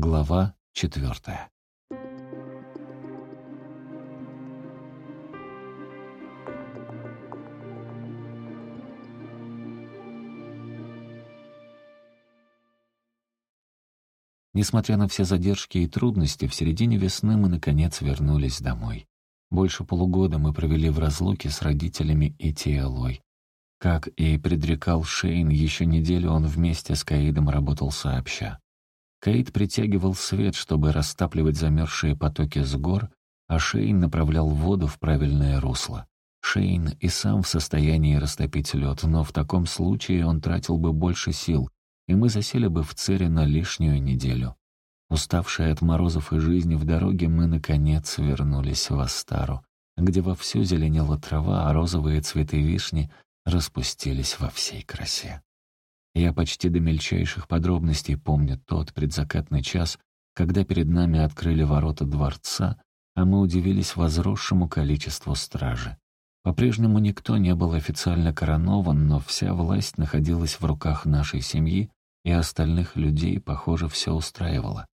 Глава четвертая. Несмотря на все задержки и трудности, в середине весны мы, наконец, вернулись домой. Больше полугода мы провели в разлуке с родителями и Тиэлой. Как и предрекал Шейн, еще неделю он вместе с Каидом работал сообща. Каид притягивал свет, чтобы растапливать замерзшие потоки с гор, а Шейн направлял воду в правильное русло. Шейн и сам в состоянии растопить лед, но в таком случае он тратил бы больше сил, и мы засели бы в Цере на лишнюю неделю. Уставшие от морозов и жизни в дороге, мы, наконец, вернулись в Астару, где вовсю зеленела трава, а розовые цветы вишни распустились во всей красе. Я почти до мельчайших подробностей помню тот предзакатный час, когда перед нами открыли ворота дворца, а мы удивились возросшему количеству стражи. По-прежнему никто не был официально коронован, но вся власть находилась в руках нашей семьи, и остальных людей, похоже, все устраивало.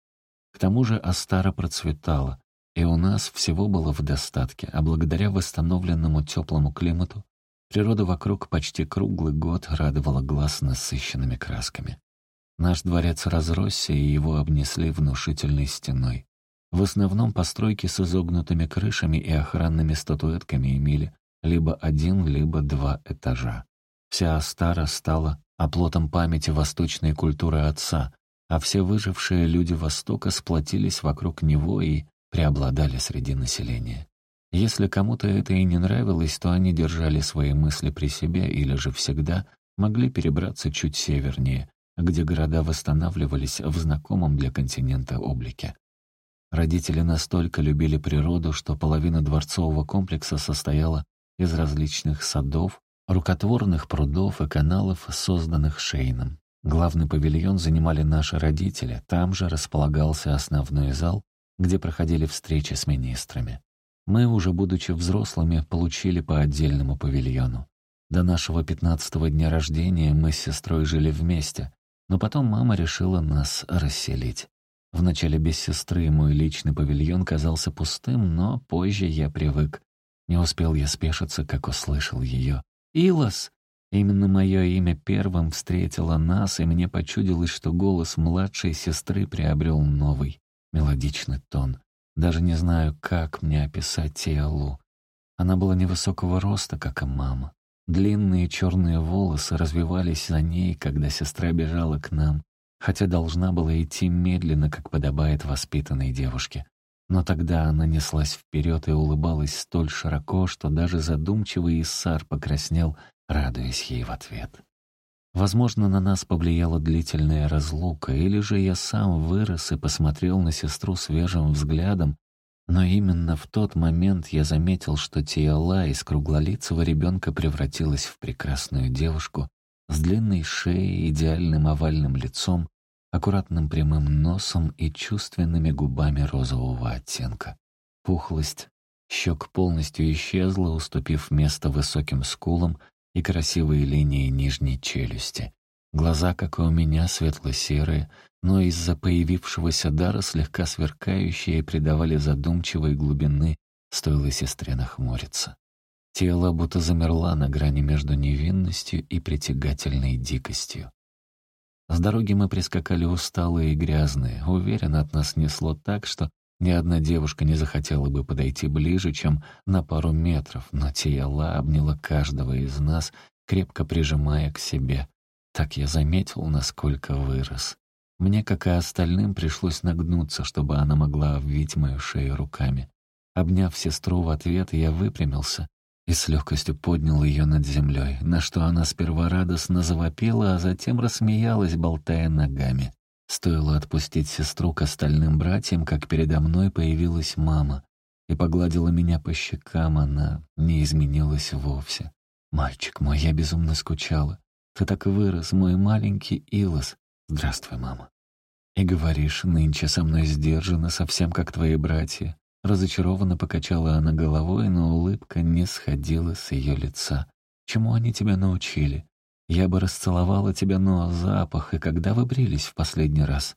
К тому же Астара процветала, и у нас всего было в достатке, а благодаря восстановленному теплому климату природа вокруг почти круглый год радовала глаз насыщенными красками. Наш дворец разросся, и его обнесли внушительной стеной. В основном постройки с изогнутыми крышами и охранными статуэтками имели либо один, либо два этажа. Вся Астара стала оплотом памяти восточной культуры отца, а все выжившие люди Востока сплотились вокруг него и преобладали среди населения. Если кому-то это и не нравилось, то они держали свои мысли при себе или же всегда могли перебраться чуть севернее, где города восстанавливались в знакомом для континента облике. Родители настолько любили природу, что половина дворцового комплекса состояла из различных садов, рукотворных прудов и каналов, созданных Шейном. Главный павильон занимали наши родители, там же располагался основной зал, где проходили встречи с министрами. Мы, уже будучи взрослыми, получили по отдельному павильону. До нашего пятнадцатого дня рождения мы с сестрой жили вместе, но потом мама решила нас расселить. Вначале без сестры мой личный павильон казался пустым, но позже я привык. Не успел я спешиться, как услышал ее. «Илос!» Именно мое имя первым встретило нас, и мне почудилось, что голос младшей сестры приобрел новый, мелодичный тон. Даже не знаю, как мне описать Тиалу. Она была невысокого роста, как и мама. Длинные черные волосы развивались за ней, когда сестра бежала к нам, хотя должна была идти медленно, как подобает воспитанной девушке. Но тогда она неслась вперед и улыбалась столь широко, что даже задумчивый Иссар покраснел, радуясь ей в ответ. Возможно, на нас повлияла длительная разлука, или же я сам вырос и посмотрел на сестру свежим взглядом, но именно в тот момент я заметил, что Тиала из круглолицего ребенка превратилась в прекрасную девушку с длинной шеей, идеальным овальным лицом аккуратным прямым носом и чувственными губами розового оттенка. Пухлость щек полностью исчезла, уступив место высоким скулам и красивые линии нижней челюсти. Глаза, как и у меня, светло-серые, но из-за появившегося дара слегка сверкающие придавали задумчивой глубины, стоило сестре нахмуриться. Тело будто замерла на грани между невинностью и притягательной дикостью. С дороги мы прискакали усталые и грязные. Уверен, от нас несло так, что ни одна девушка не захотела бы подойти ближе, чем на пару метров, но Тияла обняла каждого из нас, крепко прижимая к себе. Так я заметил, насколько вырос. Мне, как и остальным, пришлось нагнуться, чтобы она могла обвить мою шею руками. Обняв сестру в ответ, я выпрямился и с легкостью поднял ее над землей, на что она сперва радостно завопила, а затем рассмеялась, болтая ногами. Стоило отпустить сестру к остальным братьям, как передо мной появилась мама и погладила меня по щекам, она не изменилась вовсе. «Мальчик мой, я безумно скучала. Ты так вырос, мой маленький Илос. Здравствуй, мама. И говоришь, нынче со мной сдержанно, совсем как твои братья. Разочарованно покачала она головой, но улыбка не сходила с ее лица. «Чему они тебя научили? Я бы расцеловала тебя, но запах, и когда вы брились в последний раз?»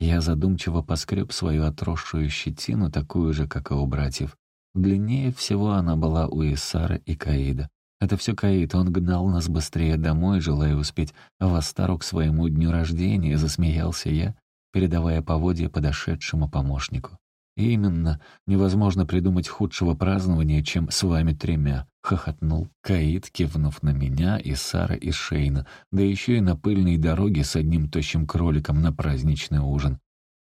Я задумчиво поскреб свою отросшую щетину, такую же, как и у братьев. Длиннее всего она была у Исара и Каида. Это все Каид, он гнал нас быстрее домой, желая успеть в Астару к своему дню рождения, засмеялся я, передавая поводья подошедшему помощнику. «Именно. Невозможно придумать худшего празднования, чем с вами тремя», — хохотнул Каид, кивнув на меня, и Сара, и Шейна, да еще и на пыльной дороге с одним тощим кроликом на праздничный ужин.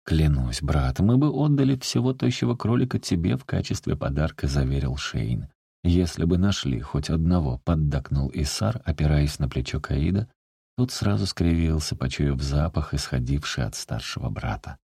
«Клянусь, брат, мы бы отдали всего тощего кролика тебе в качестве подарка», — заверил Шейн. «Если бы нашли хоть одного», — поддакнул Исар, опираясь на плечо Каида. Тот сразу скривился, почуяв запах, исходивший от старшего брата.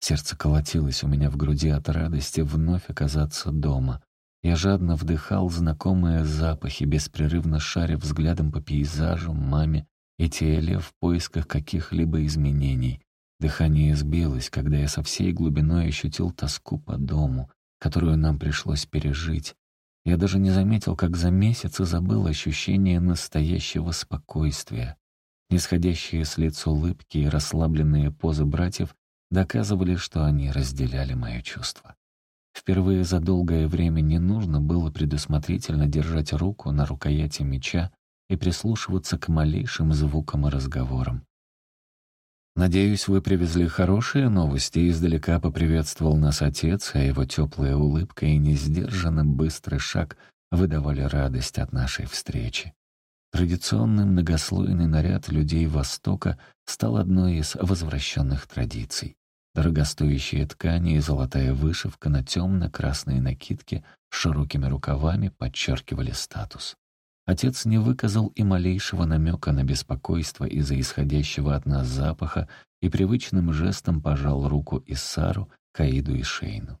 Сердце колотилось у меня в груди от радости вновь оказаться дома. Я жадно вдыхал знакомые запахи, беспрерывно шаря взглядом по пейзажу, маме и теле в поисках каких-либо изменений. Дыхание сбилось, когда я со всей глубиной ощутил тоску по дому, которую нам пришлось пережить. Я даже не заметил, как за месяцы забыл ощущение настоящего спокойствия. Нисходящие с лиц улыбки и расслабленные позы братьев доказывали, что они разделяли мое чувство. Впервые за долгое время не нужно было предусмотрительно держать руку на рукояти меча и прислушиваться к малейшим звукам и разговорам. «Надеюсь, вы привезли хорошие новости», — издалека поприветствовал нас отец, а его теплая улыбка и несдержанный быстрый шаг выдавали радость от нашей встречи. Традиционный многослойный наряд людей Востока стал одной из возвращенных традиций. Дорогостоящие ткани и золотая вышивка на темно-красной накидке с широкими рукавами подчеркивали статус. Отец не выказал и малейшего намека на беспокойство из-за исходящего от нас запаха и привычным жестом пожал руку Иссару, Каиду и Шейну.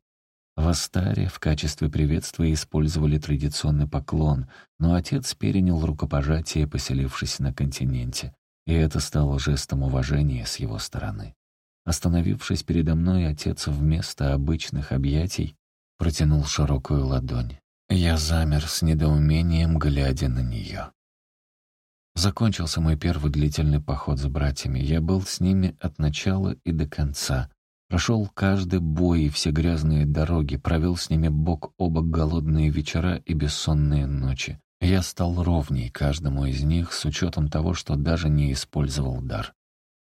В Астаре в качестве приветствия использовали традиционный поклон, но отец перенял рукопожатие, поселившись на континенте, и это стало жестом уважения с его стороны. Остановившись передо мной, отец вместо обычных объятий протянул широкую ладонь. Я замер с недоумением, глядя на нее. Закончился мой первый длительный поход с братьями. Я был с ними от начала и до конца. Прошел каждый бой и все грязные дороги, провел с ними бок о бок голодные вечера и бессонные ночи. Я стал ровней каждому из них с учетом того, что даже не использовал дар.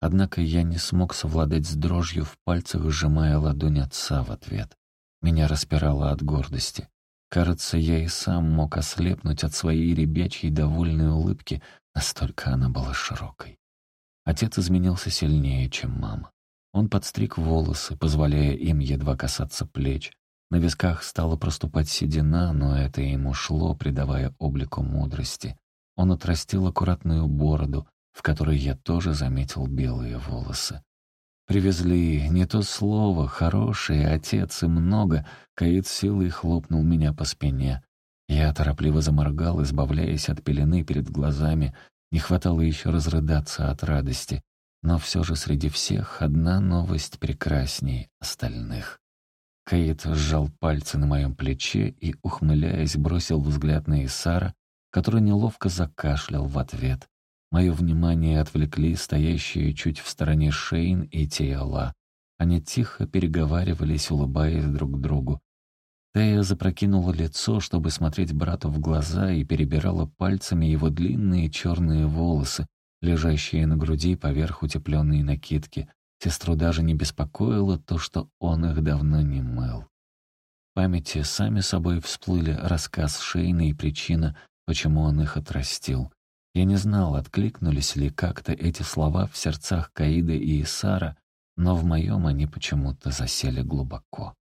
Однако я не смог совладать с дрожью в пальцах, сжимая ладонь отца в ответ. Меня распирало от гордости. Кажется, я и сам мог ослепнуть от своей ребячьей довольной улыбки, настолько она была широкой. Отец изменился сильнее, чем мама. Он подстриг волосы, позволяя им едва касаться плеч. На висках стала проступать седина, но это ему шло, придавая облику мудрости. Он отрастил аккуратную бороду, в которой я тоже заметил белые волосы. Привезли не то слово, хороший отец и много, Каид силой хлопнул меня по спине. Я торопливо заморгал, избавляясь от пелены перед глазами. Не хватало еще разрыдаться от радости. Но все же среди всех одна новость прекрасней остальных. Кейт сжал пальцы на моем плече и, ухмыляясь, бросил взгляд на Исара, который неловко закашлял в ответ. Мое внимание отвлекли стоящие чуть в стороне Шейн и Тиала. Они тихо переговаривались, улыбаясь друг другу. Тея запрокинула лицо, чтобы смотреть брату в глаза, и перебирала пальцами его длинные черные волосы, лежащие на груди поверх утепленной накидки. Сестру даже не беспокоило то, что он их давно не мыл. В памяти сами собой всплыли рассказ Шейна и причина, почему он их отрастил. Я не знал, откликнулись ли как-то эти слова в сердцах Каида и Исара, но в моем они почему-то засели глубоко.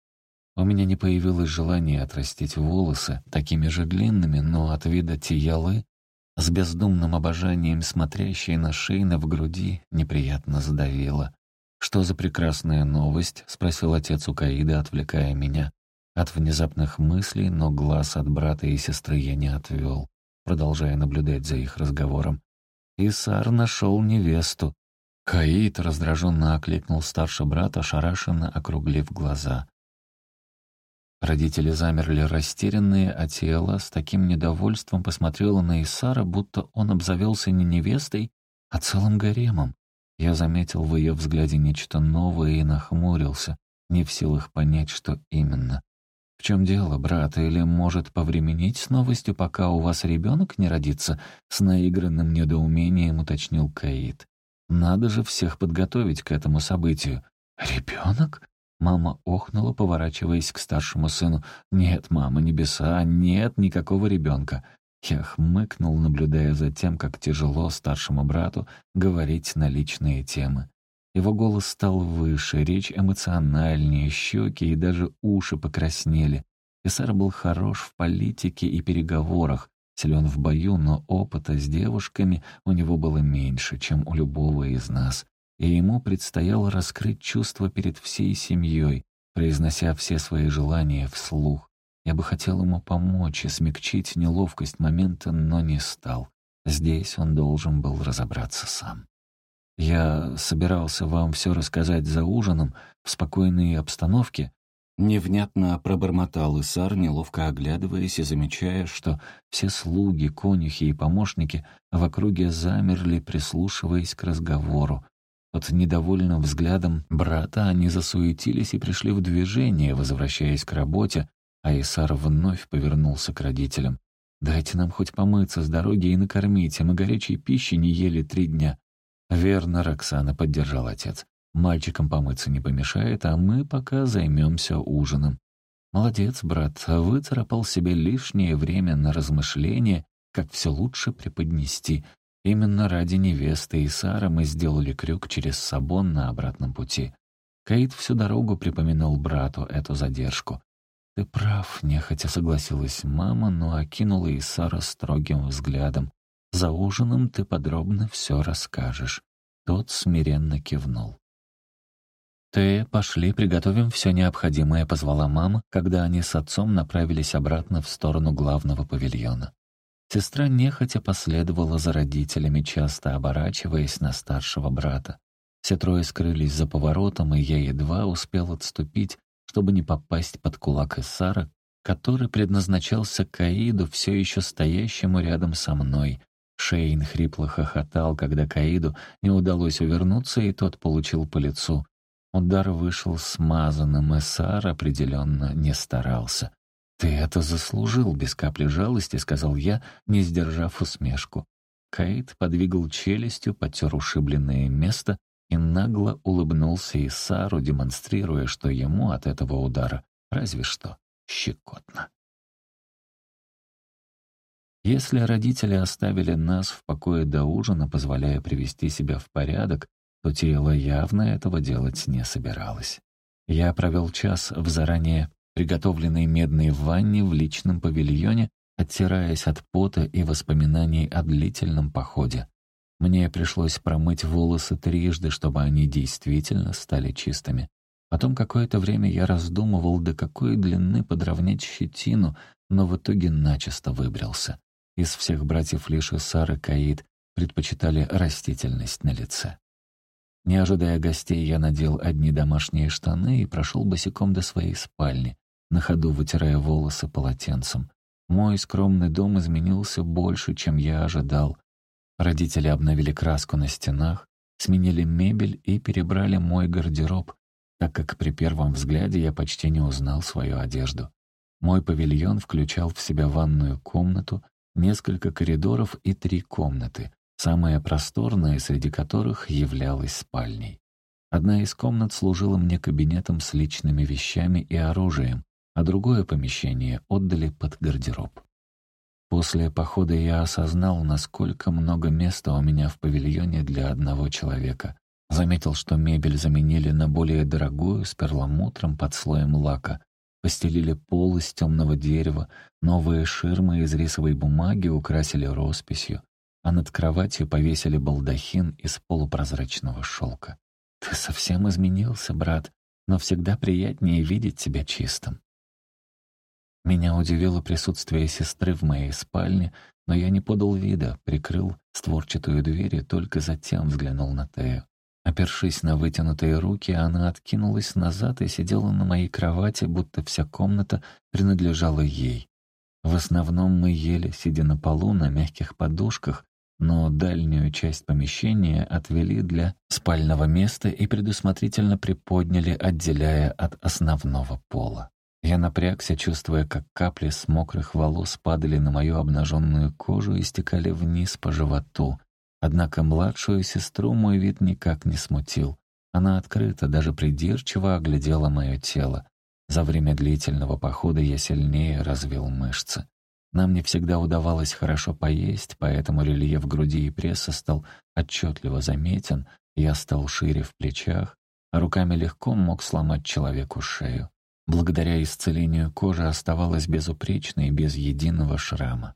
У меня не появилось желания отрастить волосы такими же длинными, но от вида тиялы с бездумным обожанием смотрящей на Шейна в груди, неприятно сдавила. «Что за прекрасная новость?» — спросил отец у Каида, отвлекая меня. От внезапных мыслей, но глаз от брата и сестры я не отвел, продолжая наблюдать за их разговором. Исар нашел невесту. Каид раздраженно окликнул старший брат, ошарашенно округлив глаза. Родители замерли растерянные, а Тиэла с таким недовольством посмотрела на Исара, будто он обзавелся не невестой, а целым гаремом. Я заметил в ее взгляде нечто новое и нахмурился, не в силах понять, что именно. «В чем дело, брат? Или, может, повременить с новостью, пока у вас ребенок не родится?» С наигранным недоумением уточнил Каид. «Надо же всех подготовить к этому событию». «Ребенок?» Мама охнула, поворачиваясь к старшему сыну. «Нет, мама, небеса, нет никакого ребенка». Я хмыкнул, наблюдая за тем, как тяжело старшему брату говорить на личные темы. Его голос стал выше, речь эмоциональнее, щеки и даже уши покраснели. Исар был хорош в политике и переговорах, силен в бою, но опыта с девушками у него было меньше, чем у любого из нас. И ему предстояло раскрыть чувства перед всей семьей, произнося все свои желания вслух. Я бы хотел ему помочь и смягчить неловкость момента, но не стал. Здесь он должен был разобраться сам. Я собирался вам все рассказать за ужином, в спокойной обстановке». Невнятно пробормотал Исар, неловко оглядываясь и замечая, что все слуги, конюхи и помощники в округе замерли, прислушиваясь к разговору. Под недовольным взглядом брата они засуетились и пришли в движение, возвращаясь к работе, а Исар вновь повернулся к родителям. «Дайте нам хоть помыться с дороги и накормить, а мы горячей пищи не ели три дня». «Верно, Роксана», — поддержал отец. «Мальчикам помыться не помешает, а мы пока займемся ужином». «Молодец, брат, выцарапал себе лишнее время на размышление, как все лучше преподнести. Именно ради невесты и Сара мы сделали крюк через Сабон на обратном пути». Каид всю дорогу припоминал брату эту задержку. «Ты прав», — нехотя согласилась мама, но окинула Исара строгим взглядом. За ужином ты подробно все расскажешь». Тот смиренно кивнул. «Ты, пошли, приготовим все необходимое», — позвала мама, когда они с отцом направились обратно в сторону главного павильона. Сестра нехотя последовала за родителями, часто оборачиваясь на старшего брата. Все трое скрылись за поворотом, и я едва успел отступить, чтобы не попасть под кулак Иссара, который предназначался Каиду, все еще стоящему рядом со мной, Шейн хрипло хохотал, когда Каиду не удалось увернуться, и тот получил по лицу. Удар вышел смазанным, и Сар определенно не старался. «Ты это заслужил, без капли жалости», — сказал я, не сдержав усмешку. Каид подвигал челюстью, потер ушибленное место и нагло улыбнулся Исару, демонстрируя, что ему от этого удара разве что щекотно. Если родители оставили нас в покое до ужина, позволяя привести себя в порядок, то тело явно этого делать не собиралось. Я провел час в заранее приготовленной медной ванне в личном павильоне, оттираясь от пота и воспоминаний о длительном походе. Мне пришлось промыть волосы трижды, чтобы они действительно стали чистыми. Потом какое-то время я раздумывал, до какой длины подровнять щетину, но в итоге начисто выбрился. Из всех братьев лишь Сара Каид предпочитали растительность на лице. Не ожидая гостей, я надел одни домашние штаны и прошел босиком до своей спальни, на ходу вытирая волосы полотенцем. Мой скромный дом изменился больше, чем я ожидал. Родители обновили краску на стенах, сменили мебель и перебрали мой гардероб, так как при первом взгляде я почти не узнал свою одежду. Мой павильон включал в себя ванную комнату, несколько коридоров и три комнаты, самая просторная среди которых являлась спальней. Одна из комнат служила мне кабинетом с личными вещами и оружием, а другое помещение отдали под гардероб. После похода я осознал, насколько много места у меня в павильоне для одного человека. Заметил, что мебель заменили на более дорогую с перламутром под слоем лака, Постелили пол из темного дерева, новые ширмы из рисовой бумаги украсили росписью, а над кроватью повесили балдахин из полупрозрачного шелка. «Ты совсем изменился, брат, но всегда приятнее видеть тебя чистым». Меня удивило присутствие сестры в моей спальне, но я не подал вида, прикрыл створчатую дверь и только затем взглянул на Тею. Опершись на вытянутые руки, она откинулась назад и сидела на моей кровати, будто вся комната принадлежала ей. В основном мы ели, сидя на полу на мягких подушках, но дальнюю часть помещения отвели для спального места и предусмотрительно приподняли, отделяя от основного пола. Я напрягся, чувствуя, как капли с мокрых волос падали на мою обнаженную кожу и стекали вниз по животу. Однако младшую сестру мой вид никак не смутил. Она открыто, даже придирчиво оглядела мое тело. За время длительного похода я сильнее развил мышцы. Нам не всегда удавалось хорошо поесть, поэтому рельеф груди и пресса стал отчетливо заметен, я стал шире в плечах, а руками легко мог сломать человеку шею. Благодаря исцелению кожа оставалась безупречной, без единого шрама.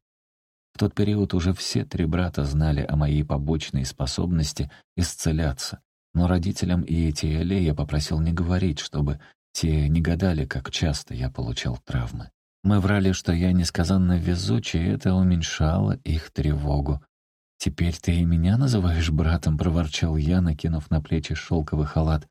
Тот период уже все три брата знали о моей побочной способности исцеляться, но родителям и Этиэле я попросил не говорить, чтобы те не гадали, как часто я получал травмы. Мы врали, что я несказанно везучий, и это уменьшало их тревогу. «Теперь ты и меня называешь братом?» — проворчал я, накинув на плечи шелковый халат.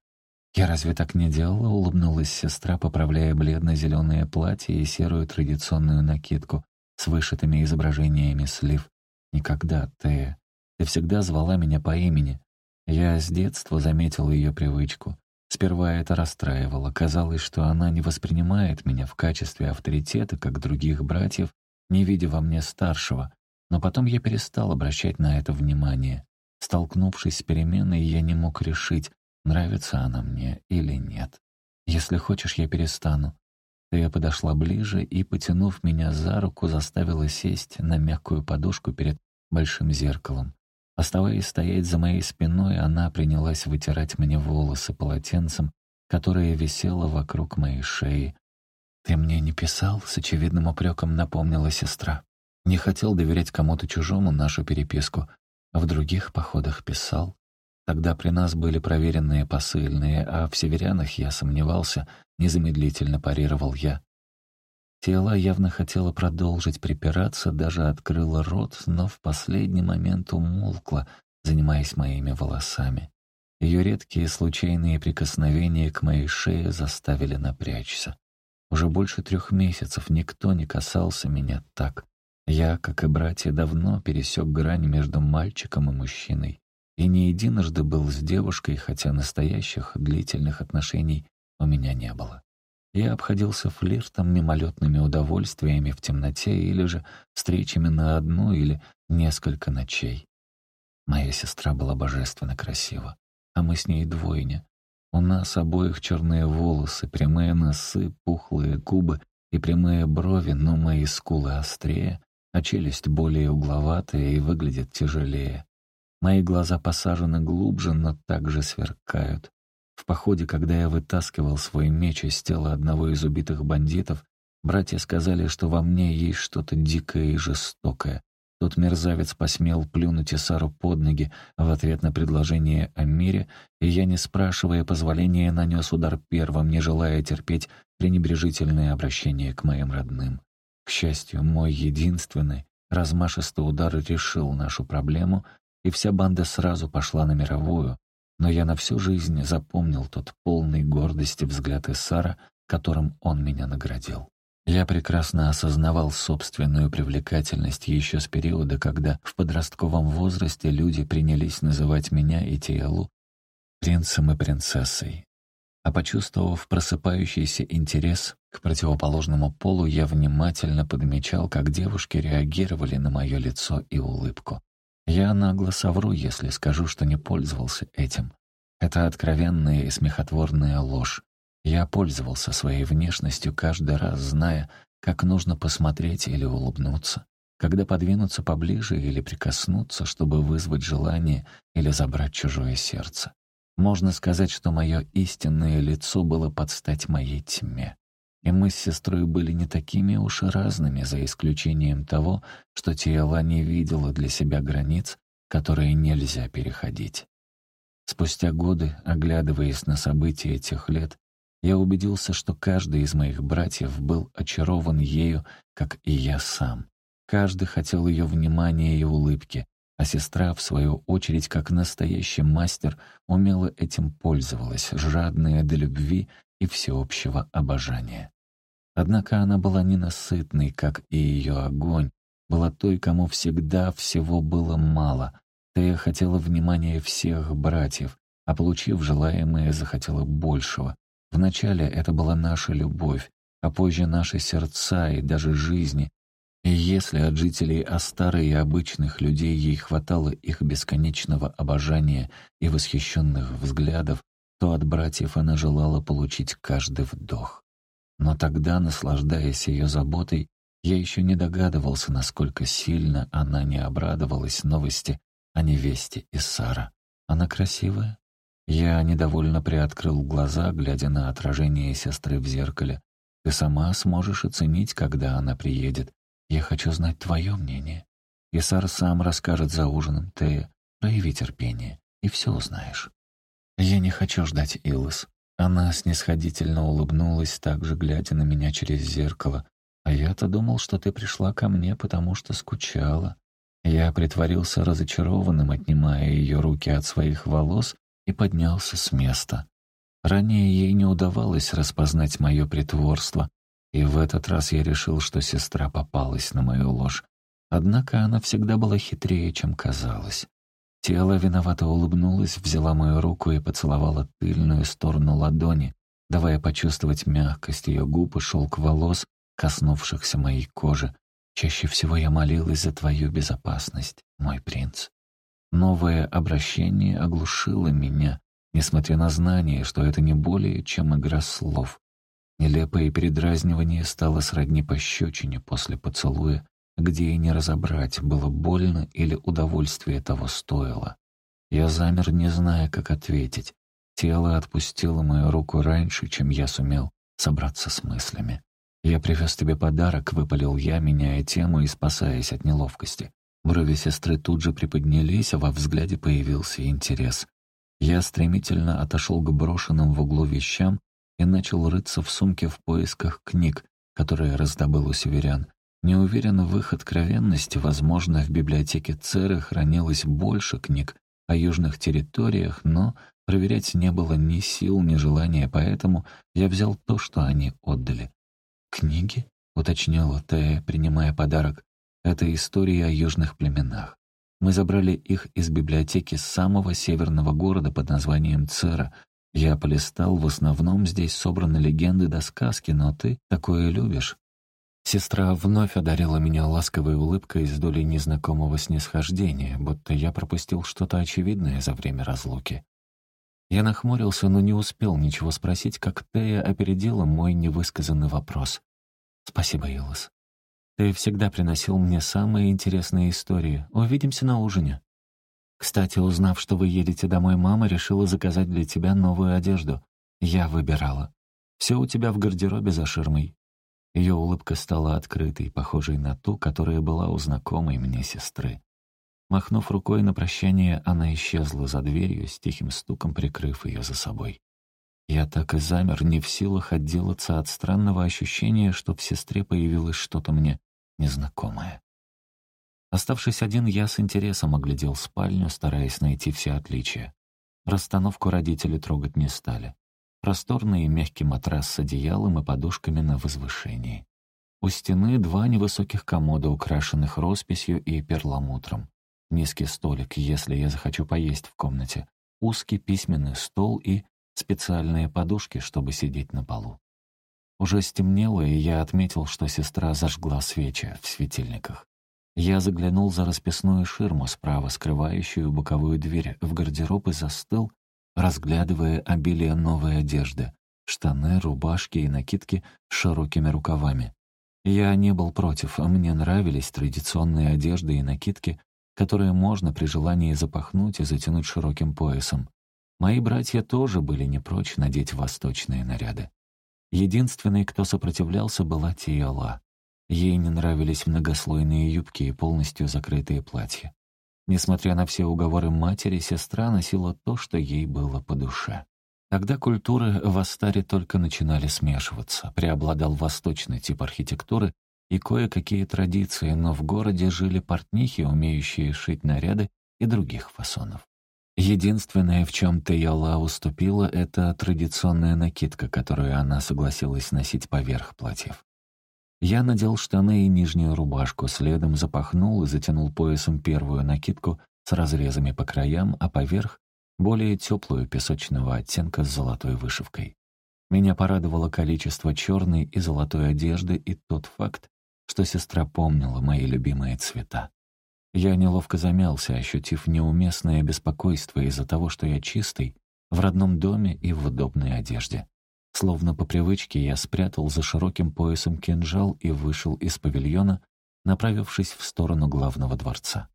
«Я разве так не делала?» — улыбнулась сестра, поправляя бледно-зеленое платье и серую традиционную накидку с вышитыми изображениями слив. «Никогда, Тея. Ты всегда звала меня по имени. Я с детства заметил ее привычку. Сперва это расстраивало. Казалось, что она не воспринимает меня в качестве авторитета, как других братьев, не видя во мне старшего. Но потом я перестал обращать на это внимание. Столкнувшись с переменой, я не мог решить, нравится она мне или нет. Если хочешь, я перестану. Тея подошла ближе и, потянув меня за руку, заставила сесть на мягкую подушку перед большим зеркалом. Оставаясь стоять за моей спиной, она принялась вытирать мне волосы полотенцем, которое висело вокруг моей шеи. «Ты мне не писал?» — с очевидным упреком напомнила сестра. «Не хотел доверять кому-то чужому нашу переписку, а в других походах писал. Тогда при нас были проверенные посыльные, а в северянах я сомневался, незамедлительно парировал я. Тело явно хотела продолжить припираться, даже открыла рот, но в последний момент умолкла, занимаясь моими волосами. Ее редкие случайные прикосновения к моей шее заставили напрячься. Уже больше трех месяцев никто не касался меня так. Я, как и братья, давно пересек грань между мальчиком и мужчиной. И не единожды был с девушкой, хотя настоящих длительных отношений у меня не было. Я обходился флиртом, мимолетными удовольствиями в темноте или же встречами на одну или несколько ночей. Моя сестра была божественно красива, а мы с ней двойня. У нас обоих черные волосы, прямые носы, пухлые губы и прямые брови, но мои скулы острее, а челюсть более угловатая и выглядит тяжелее. Мои глаза посажены глубже, но также сверкают. В походе, когда я вытаскивал свой меч из тела одного из убитых бандитов, братья сказали, что во мне есть что-то дикое и жестокое. Тот мерзавец посмел плюнуть Исару под ноги в ответ на предложение о мире, и я, не спрашивая позволения, нанес удар первым, не желая терпеть пренебрежительное обращение к моим родным. К счастью, мой единственный, размашистый удар решил нашу проблему, и вся банда сразу пошла на мировую, но я на всю жизнь запомнил тот полный гордости взгляд Исара, которым он меня наградил. Я прекрасно осознавал собственную привлекательность еще с периода, когда в подростковом возрасте люди принялись называть меня и Тиэлу принцем и принцессой. А почувствовав просыпающийся интерес к противоположному полу, я внимательно подмечал, как девушки реагировали на мое лицо и улыбку. Я нагло совру, если скажу, что не пользовался этим. Это откровенная и смехотворная ложь. Я пользовался своей внешностью каждый раз, зная, как нужно посмотреть или улыбнуться, когда подвинуться поближе или прикоснуться, чтобы вызвать желание или забрать чужое сердце. Можно сказать, что мое истинное лицо было под стать моей тьме. И мы с сестрой были не такими уж и разными, за исключением того, что Тиэла не видела для себя границ, которые нельзя переходить. Спустя годы, оглядываясь на события этих лет, я убедился, что каждый из моих братьев был очарован ею, как и я сам. Каждый хотел ее внимания и улыбки, а сестра, в свою очередь, как настоящий мастер, умело этим пользовалась, жадная до любви и всеобщего обожания. Однако она была ненасытной, как и ее огонь, была той, кому всегда всего было мало. Тея хотела внимания всех братьев, а получив желаемое, захотела большего. Вначале это была наша любовь, а позже наши сердца и даже жизни. И если от жителей Астары и обычных людей ей хватало их бесконечного обожания и восхищенных взглядов, то от братьев она желала получить каждый вдох. Но тогда, наслаждаясь ее заботой, я еще не догадывался, насколько сильно она не обрадовалась новости о невесте Исара. Она красивая? Я недовольно приоткрыл глаза, глядя на отражение сестры в зеркале. Ты сама сможешь оценить, когда она приедет. Я хочу знать твое мнение. Исар сам расскажет за ужином. Ты прояви терпение, и все узнаешь. Я не хочу ждать Илос. Она снисходительно улыбнулась, также глядя на меня через зеркало. А я-то думал, что ты пришла ко мне, потому что скучала. Я притворился разочарованным, отнимая ее руки от своих волос, и поднялся с места. Ранее ей не удавалось распознать мое притворство, и в этот раз я решил, что сестра попалась на мою ложь. Однако она всегда была хитрее, чем казалось. Тело виновато улыбнулось, взяла мою руку и поцеловала тыльную сторону ладони, давая почувствовать мягкость ее губ и шелк волос, коснувшихся моей кожи. Чаще всего я молилась за твою безопасность, мой принц. Новое обращение оглушило меня, несмотря на знание, что это не более, чем игра слов. Нелепое передразнивание стало сродни пощечине после поцелуя, где и не разобрать, было больно или удовольствие того стоило. Я замер, не зная, как ответить. Тело отпустило мою руку раньше, чем я сумел собраться с мыслями. «Я привез тебе подарок», — выпалил я, меняя тему и спасаясь от неловкости. Брови сестры тут же приподнялись, а во взгляде появился интерес. Я стремительно отошел к брошенным в углу вещам и начал рыться в сумке в поисках книг, которые раздобыл у северян. Не уверен в их откровенности, возможно, в библиотеке Церы хранилось больше книг о южных территориях, но проверять не было ни сил, ни желания, поэтому я взял то, что они отдали. «Книги?» — уточнила Тея, принимая подарок. «Это история о южных племенах. Мы забрали их из библиотеки самого северного города под названием Цера. Я полистал, в основном здесь собраны легенды до сказки, но ты такое любишь». Сестра вновь одарила меня ласковой улыбкой с долей незнакомого снисхождения, будто я пропустил что-то очевидное за время разлуки. Я нахмурился, но не успел ничего спросить, как Тея опередила мой невысказанный вопрос. «Спасибо, Илос. Ты всегда приносил мне самые интересные истории. Увидимся на ужине». «Кстати, узнав, что вы едете домой, мама решила заказать для тебя новую одежду. Я выбирала. Все у тебя в гардеробе за ширмой». Ее улыбка стала открытой, похожей на ту, которая была у знакомой мне сестры. Махнув рукой на прощание, она исчезла за дверью, с тихим стуком прикрыв ее за собой. Я так и замер, не в силах отделаться от странного ощущения, что в сестре появилось что-то мне незнакомое. Оставшись один, я с интересом оглядел спальню, стараясь найти все отличия. Расстановку родители трогать не стали. Просторный мягкий матрас с одеялом и подушками на возвышении. У стены два невысоких комода, украшенных росписью и перламутром. Низкий столик, если я захочу поесть в комнате. Узкий письменный стол и специальные подушки, чтобы сидеть на полу. Уже стемнело, и я отметил, что сестра зажгла свечи в светильниках. Я заглянул за расписную ширму, справа скрывающую боковую дверь, в гардероб и застыл, разглядывая обилие новой одежды — штаны, рубашки и накидки с широкими рукавами. Я не был против, а мне нравились традиционные одежды и накидки, которые можно при желании запахнуть и затянуть широким поясом. Мои братья тоже были не прочь надеть восточные наряды. Единственной, кто сопротивлялся, была Тиала. Ей не нравились многослойные юбки и полностью закрытые платья. Несмотря на все уговоры матери, сестра носила то, что ей было по душе. Тогда культуры в Астаре только начинали смешиваться, преобладал восточный тип архитектуры, и кое-какие традиции, но в городе жили портнихи, умеющие шить наряды и других фасонов. Единственное, в чем Тейола уступила, это традиционная накидка, которую она согласилась носить поверх платьев. Я надел штаны и нижнюю рубашку, следом запахнул и затянул поясом первую накидку с разрезами по краям, а поверх — более теплую песочного оттенка с золотой вышивкой. Меня порадовало количество черной и золотой одежды и тот факт, что сестра помнила мои любимые цвета. Я неловко замялся, ощутив неуместное беспокойство из-за того, что я чистый, в родном доме и в удобной одежде. Словно по привычке я спрятал за широким поясом кинжал и вышел из павильона, направившись в сторону главного дворца.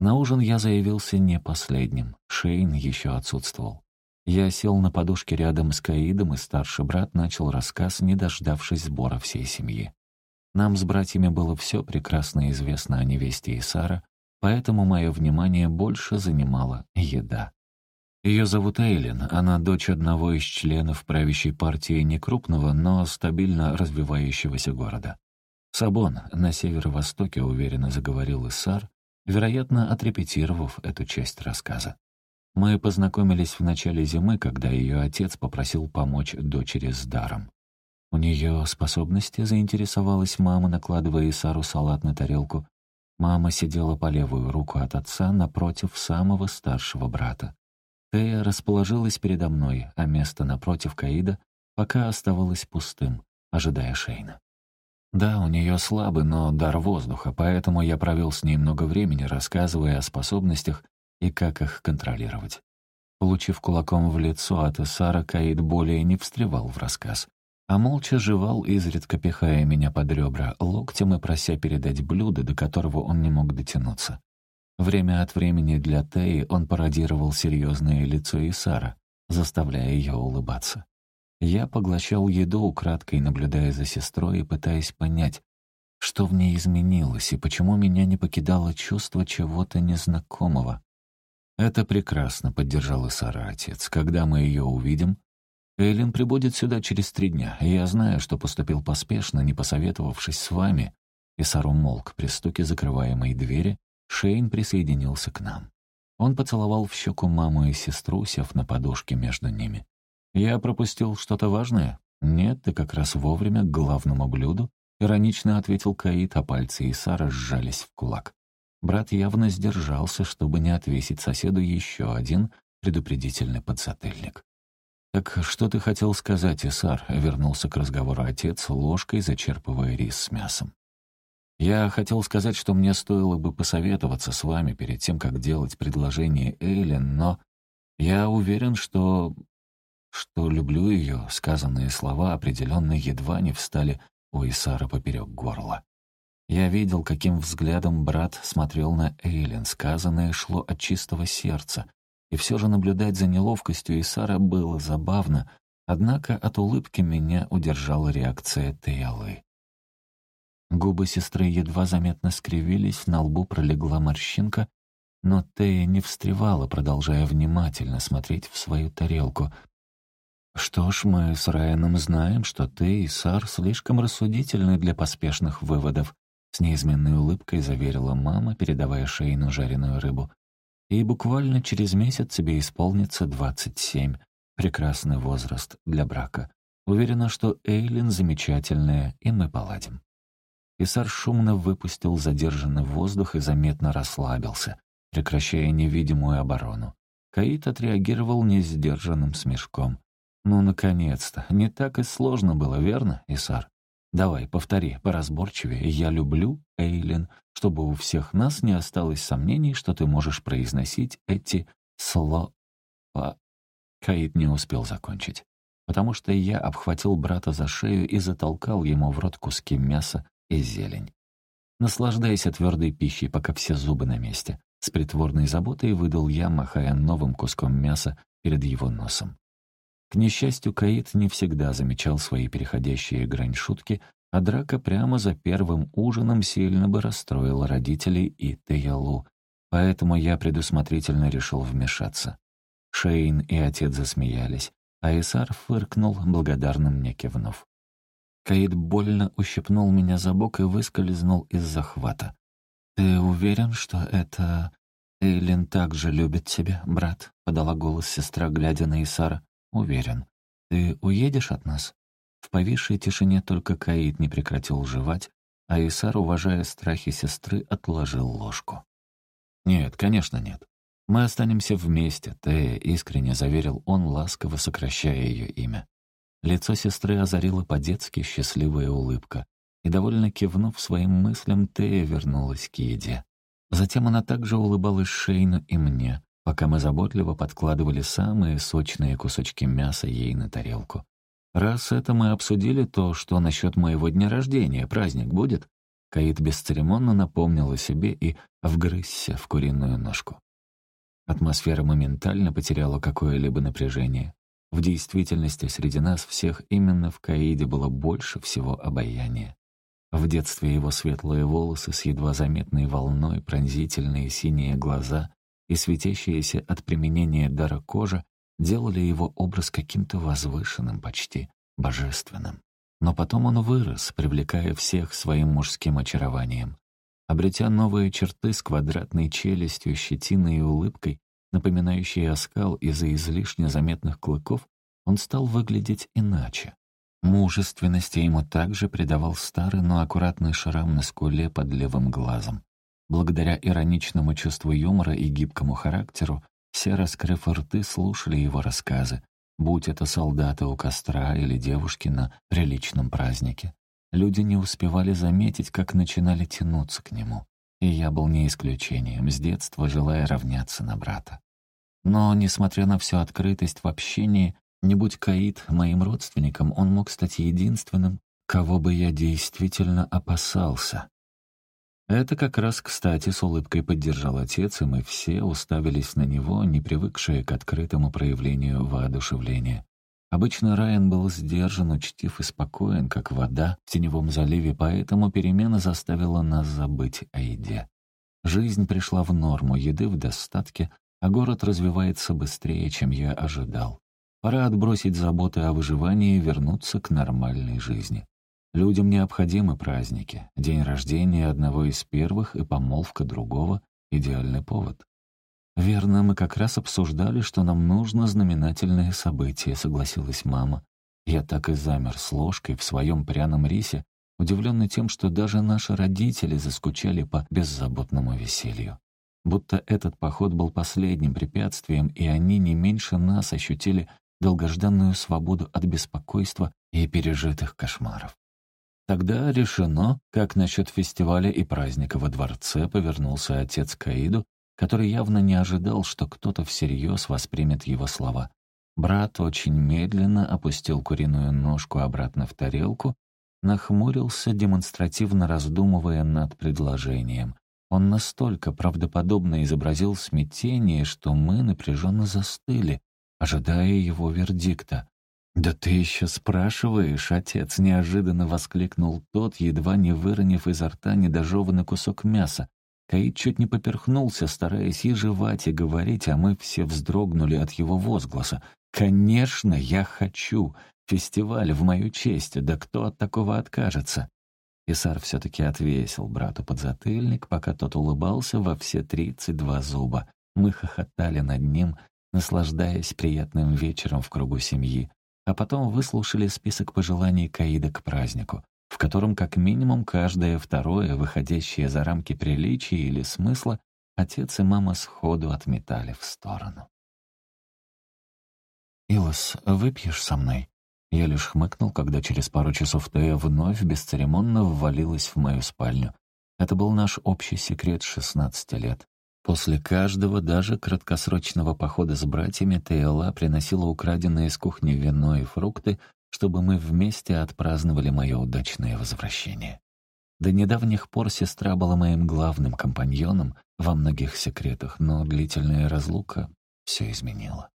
На ужин я заявился не последним, Шейн еще отсутствовал. Я сел на подушке рядом с Каидом, и старший брат начал рассказ, не дождавшись сбора всей семьи. Нам с братьями было все прекрасно известно о невесте Исара, поэтому мое внимание больше занимала еда. Ее зовут Эйлин, она дочь одного из членов правящей партии некрупного, но стабильно развивающегося города. Сабон на северо-востоке уверенно заговорил Исар, вероятно, отрепетировав эту часть рассказа. Мы познакомились в начале зимы, когда ее отец попросил помочь дочери с даром. У нее способности заинтересовалась мама, накладывая Исару салат на тарелку. Мама сидела по левую руку от отца напротив самого старшего брата. Тея расположилась передо мной, а место напротив Каида пока оставалось пустым, ожидая Шейна. Да, у нее слабый, но дар воздуха, поэтому я провел с ней много времени, рассказывая о способностях и как их контролировать. Получив кулаком в лицо от Исара, Каид более не встревал в рассказ, а молча жевал, изредка пихая меня под ребра локтем и прося передать блюдо, до которого он не мог дотянуться. Время от времени для Теи он пародировал серьезное лицо Исара, заставляя ее улыбаться. Я поглощал еду, украдкой наблюдая за сестрой и пытаясь понять, что в ней изменилось и почему меня не покидало чувство чего-то незнакомого. «Это прекрасно», — поддержал Исара отец. «Когда мы ее увидим?» «Эйлин прибудет сюда через три дня, я знаю, что поступил поспешно, не посоветовавшись с вами». Исар умолк при стуке закрываемой двери. Шейн присоединился к нам. Он поцеловал в щеку маму и сестру, сев на подушке между ними. «Я пропустил что-то важное?» «Нет, ты как раз вовремя к главному блюду», — иронично ответил Каид, а пальцы Исара сжались в кулак. Брат явно сдержался, чтобы не отвесить соседу еще один предупредительный подзатыльник. «Так что ты хотел сказать, Исар?» — вернулся к разговору отец, ложкой зачерпывая рис с мясом. «Я хотел сказать, что мне стоило бы посоветоваться с вами перед тем, как делать предложение Эйлен, но я уверен, что... что люблю ее». Сказанные слова определенно едва не встали у Исара поперек горла. Я видел, каким взглядом брат смотрел на Эйлин, сказанное шло от чистого сердца. И все же наблюдать за неловкостью Исара было забавно, однако от улыбки меня удержала реакция Тейлы. Губы сестры едва заметно скривились, на лбу пролегла морщинка, но Тея не встревала, продолжая внимательно смотреть в свою тарелку. «Что ж, мы с Райаном знаем, что ты и Сар слишком рассудительны для поспешных выводов», с неизменной улыбкой заверила мама, передавая Шейну жареную рыбу. «И буквально через месяц тебе исполнится двадцать семь. Прекрасный возраст для брака. Уверена, что Эйлин замечательная, и мы поладим». Исар шумно выпустил задержанный воздух и заметно расслабился, прекращая невидимую оборону. Каит отреагировал несдержанным смешком. «Ну, наконец-то! Не так и сложно было, верно, Исар?» Давай, повтори, поразборчивее. Я люблю Эйлин, чтобы у всех нас не осталось сомнений, что ты можешь произносить эти слова. Каид не успел закончить, потому что я обхватил брата за шею и затолкал ему в рот куски мяса и зелень. Наслаждайся твердой пищей, пока все зубы на месте. С притворной заботой выдал я, махая новым куском мяса перед его носом. К несчастью, Каид не всегда замечал свои переходящие грань шутки, а драка прямо за первым ужином сильно бы расстроила родителей и Теялу, поэтому я предусмотрительно решил вмешаться. Шейн и отец засмеялись, а Исар фыркнул, благодарно мне кивнув. Каид больно ущипнул меня за бок и выскользнул из захвата. «Ты уверен, что это... Эйлин также любит тебя, брат?» — подала голос сестра, глядя на Исара. «Уверен. Ты уедешь от нас?» В повисшей тишине только Каид не прекратил жевать, а Исар, уважая страхи сестры, отложил ложку. «Нет, конечно нет. Мы останемся вместе», — Тея искренне заверил он, ласково сокращая ее имя. Лицо сестры озарила по-детски счастливая улыбка, и, довольно кивнув своим мыслям, Тея вернулась к еде. Затем она также улыбалась Шейну и мне, пока мы заботливо подкладывали самые сочные кусочки мяса ей на тарелку. «Раз это мы обсудили, то что насчет моего дня рождения? Праздник будет?» Каид бесцеремонно напомнил о себе и вгрызся в куриную ножку. Атмосфера моментально потеряла какое-либо напряжение. В действительности среди нас всех именно в Каиде было больше всего обаяния. В детстве его светлые волосы с едва заметной волной, пронзительные синие глаза и светящиеся от применения дара кожа делали его образ каким-то возвышенным, почти божественным. Но потом он вырос, привлекая всех своим мужским очарованием. Обретя новые черты с квадратной челюстью, щетиной и улыбкой, напоминающей оскал из-за излишне заметных клыков, он стал выглядеть иначе. Мужественности ему также придавал старый, но аккуратный шрам на скуле под левым глазом. Благодаря ироничному чувству юмора и гибкому характеру, все, раскрыв рты, слушали его рассказы, будь это солдаты у костра или девушки на приличном празднике. Люди не успевали заметить, как начинали тянуться к нему. И я был не исключением, с детства желая равняться на брата. Но, несмотря на всю открытость в общении, не будь Каид моим родственником, он мог стать единственным, кого бы я действительно опасался. Это как раз кстати с улыбкой поддержал отец, и мы все уставились на него, не привыкшие к открытому проявлению воодушевления. Обычно Райан был сдержан, учтив и спокоен, как вода в теневом заливе, поэтому перемена заставила нас забыть о еде. Жизнь пришла в норму, еды в достатке, а город развивается быстрее, чем я ожидал. Пора отбросить заботы о выживании и вернуться к нормальной жизни. Людям необходимы праздники. День рождения одного из первых и помолвка другого — идеальный повод. «Верно, мы как раз обсуждали, что нам нужно знаменательное событие», — согласилась мама. Я так и замер с ложкой в своем пряном рисе, удивленный тем, что даже наши родители заскучали по беззаботному веселью. Будто этот поход был последним препятствием, и они не меньше нас ощутили долгожданную свободу от беспокойства и пережитых кошмаров. Тогда решено, как насчет фестиваля и праздника во дворце повернулся отец Каиду, который явно не ожидал, что кто-то всерьез воспримет его слова. Брат очень медленно опустил куриную ножку обратно в тарелку, нахмурился, демонстративно раздумывая над предложением. Он настолько правдоподобно изобразил смятение, что мы напряженно застыли, ожидая его вердикта. «Да ты еще спрашиваешь, отец!» — неожиданно воскликнул тот, едва не выронив изо рта недожеванный кусок мяса. Каид чуть не поперхнулся, стараясь и жевать, и говорить, а мы все вздрогнули от его возгласа. «Конечно, я хочу! Фестиваль в мою честь! Да кто от такого откажется?» Исар все-таки отвесил брату подзатыльник, пока тот улыбался во все тридцать два зуба. Мы хохотали над ним, наслаждаясь приятным вечером в кругу семьи а потом выслушали список пожеланий Каида к празднику, в котором как минимум каждое второе, выходящее за рамки приличия или смысла, отец и мама сходу отметали в сторону. «Илос, выпьешь со мной?» Я лишь хмыкнул, когда через пару часов Тея вновь бесцеремонно ввалилась в мою спальню. Это был наш общий секрет 16 лет. После каждого, даже краткосрочного похода с братьями, Тейла приносила украденные из кухни вино и фрукты, чтобы мы вместе отпраздновали мое удачное возвращение. До недавних пор сестра была моим главным компаньоном во многих секретах, но длительная разлука все изменила.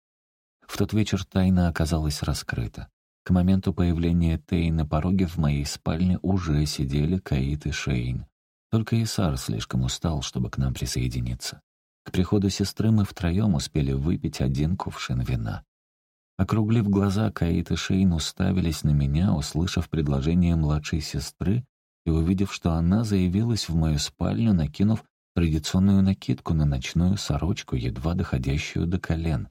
В тот вечер тайна оказалась раскрыта. К моменту появления Тей на пороге в моей спальне уже сидели Каит и Шейн, только Исар слишком устал, чтобы к нам присоединиться. К приходу сестры мы втроем успели выпить один кувшин вина. Округлив глаза, Каит и Шейн уставились на меня, услышав предложение младшей сестры и увидев, что она заявилась в мою спальню, накинув традиционную накидку на ночную сорочку, едва доходящую до колен.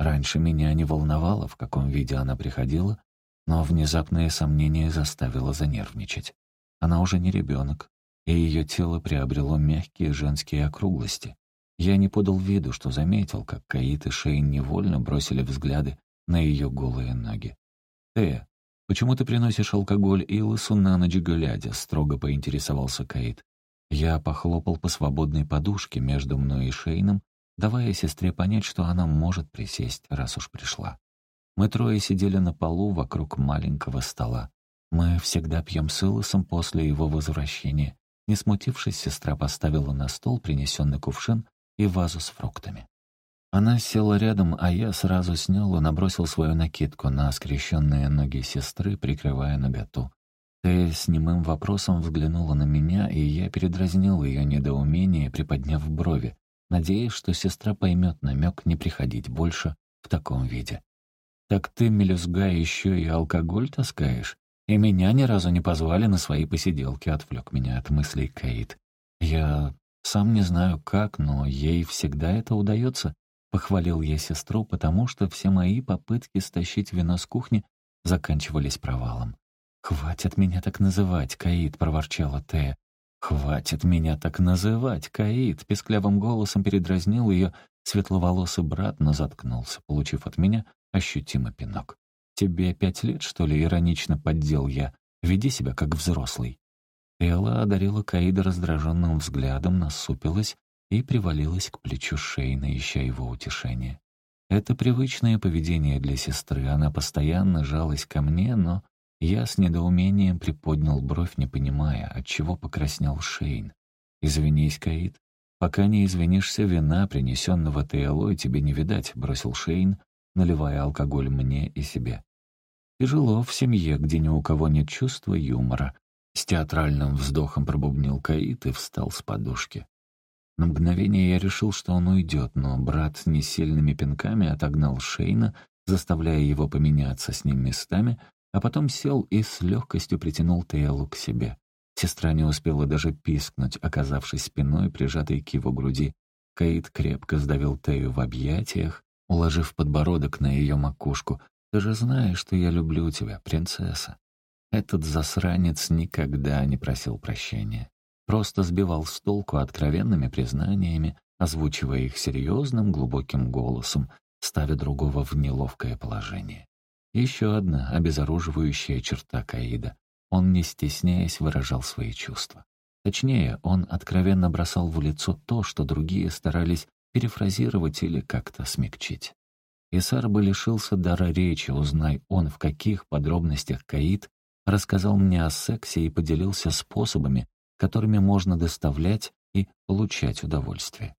Раньше меня не волновало, в каком виде она приходила, Но внезапное сомнение заставило занервничать. Она уже не ребенок, и ее тело приобрело мягкие женские округлости. Я не подал виду, что заметил, как Каит и Шейн невольно бросили взгляды на ее голые ноги. «Э, почему ты приносишь алкоголь Илосу на ночь глядя?» — строго поинтересовался Каит. Я похлопал по свободной подушке между мной и Шейном, давая сестре понять, что она может присесть, раз уж пришла. Мы трое сидели на полу вокруг маленького стола. Мы всегда пьем с Илосом после его возвращения. Не смутившись, сестра поставила на стол принесенный кувшин и вазу с фруктами. Она села рядом, а я сразу снял и набросил свою накидку на скрещенные ноги сестры, прикрывая наготу. Ты с немым вопросом взглянула на меня, и я передразнил ее недоумение, приподняв брови, надеясь, что сестра поймет намек не приходить больше в таком виде. «Так ты, мелюзга, еще и алкоголь таскаешь? И меня ни разу не позвали на свои посиделки», — отвлек меня от мыслей Кейт. «Я сам не знаю как, но ей всегда это удается», — похвалил я сестру, потому что все мои попытки стащить вино с кухни заканчивались провалом. «Хватит меня так называть, Каид», — проворчала Тея. «Хватит меня так называть, Каид!» — песклявым голосом передразнил ее светловолосый брат, но заткнулся, получив от меня ощутимый пинок. «Тебе пять лет, что ли?» — иронично поддел я. «Веди себя как взрослый». Элла одарила Каида раздраженным взглядом, насупилась и привалилась к плечу Шейна, ища его утешения. Это привычное поведение для сестры. Она постоянно жалась ко мне, но я с недоумением приподнял бровь, не понимая, от чего покраснел Шейн. «Извинись, Каид. Пока не извинишься, вина, принесенного Тейлой, тебе не видать», — бросил Шейн, наливая алкоголь мне и себе. «Тяжело в семье, где ни у кого нет чувства юмора», — с театральным вздохом пробубнил Каид и встал с подушки. На мгновение я решил, что он уйдет, но брат несильными пинками отогнал Шейна, заставляя его поменяться с ним местами, а потом сел и с легкостью притянул Тейлу к себе. Сестра не успела даже пискнуть, оказавшись спиной, прижатой к его груди. Каид крепко сдавил Тею в объятиях, уложив подбородок на ее макушку. «Ты же знаешь, что я люблю тебя, принцесса». Этот засранец никогда не просил прощения. Просто сбивал с толку откровенными признаниями, озвучивая их серьезным, глубоким голосом, ставя другого в неловкое положение. Еще одна обезоруживающая черта Каида. Он, не стесняясь, выражал свои чувства. Точнее, он откровенно бросал в лицо то, что другие старались перефразировать или как-то смягчить. Исар бы лишился дара речи, узнай он, в каких подробностях Каид рассказал мне о сексе и поделился способами, которыми можно доставлять и получать удовольствие.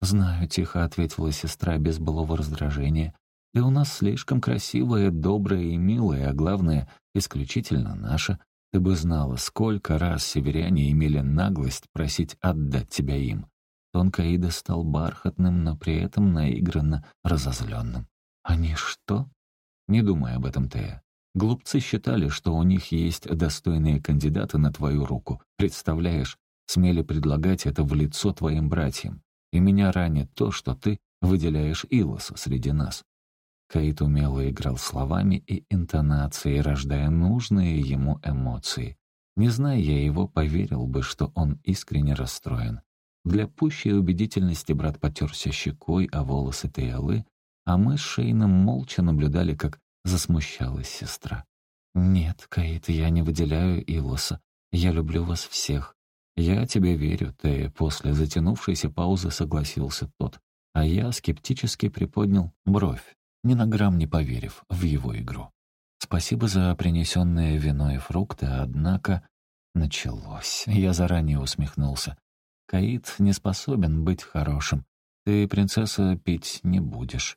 «Знаю», — тихо ответила сестра без былого раздражения, ты у нас слишком красивая, добрая и милая, а главное, исключительно наша. Ты бы знала, сколько раз северяне имели наглость просить отдать тебя им. Тонко Ида стал бархатным, но при этом наигранно разозленным. Они что? Не думай об этом, Тея. Глупцы считали, что у них есть достойные кандидаты на твою руку. Представляешь, смели предлагать это в лицо твоим братьям. И меня ранит то, что ты выделяешь Илоса среди нас. Каит умело играл словами и интонацией, рождая нужные ему эмоции. Не зная я его, поверил бы, что он искренне расстроен. Для пущей убедительности брат потерся щекой о волосы Тейлы, а мы с Шейном молча наблюдали, как засмущалась сестра. «Нет, Каит, я не выделяю Илоса. Я люблю вас всех. Я тебе верю, ты после затянувшейся паузы согласился тот, а я скептически приподнял бровь ни на грамм не поверив в его игру. Спасибо за принесенное вино и фрукты, однако... Началось. Я заранее усмехнулся. Каид не способен быть хорошим. Ты, принцесса, пить не будешь.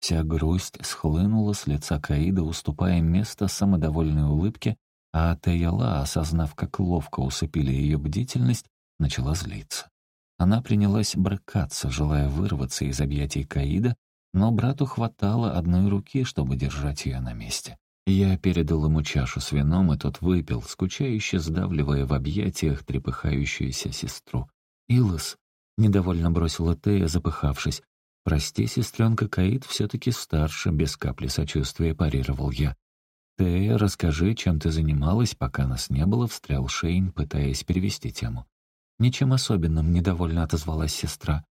Вся грусть схлынула с лица Каида, уступая место самодовольной улыбке, а Таяла, осознав, как ловко усыпили ее бдительность, начала злиться. Она принялась брыкаться, желая вырваться из объятий Каида, но брату хватало одной руки, чтобы держать ее на месте. Я передал ему чашу с вином, и тот выпил, скучающе сдавливая в объятиях трепыхающуюся сестру. «Илос», — недовольно бросила Тея, запыхавшись. «Прости, сестренка Каид все-таки старше», — без капли сочувствия парировал я. «Ты расскажи, чем ты занималась, пока нас не было», — встрял Шейн, пытаясь перевести тему. «Ничем особенным», — недовольно отозвалась сестра,